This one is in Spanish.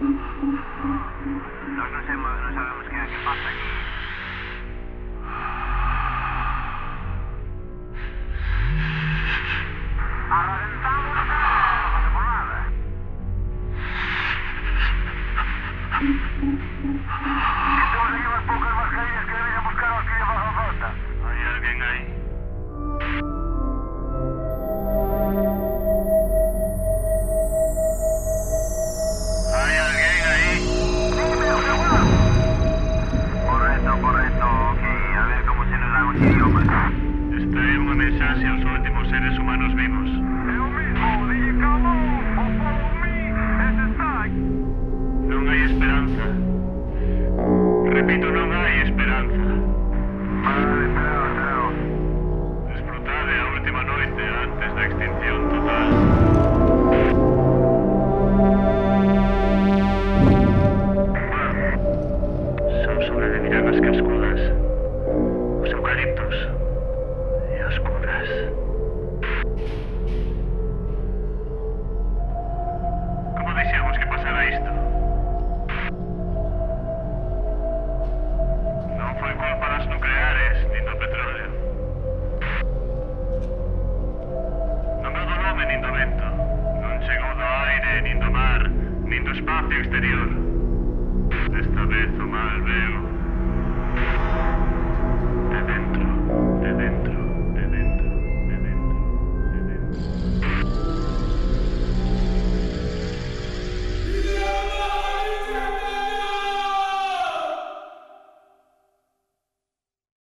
Non sabemos, que, que pasa aquí. No poucas mascarillas que deben unha mensaxe aos últimos seres humanos vivos. É o mismo, dille calmo, o follow me, ese está. Non hai esperanza. Repito, non hai esperanza. Vale, pero, pero. Desfrutade a última noite antes da extinción total. Só sobrevivirán as cascudas, os eucaliptos do espacio exterior. Desta vez o mal veu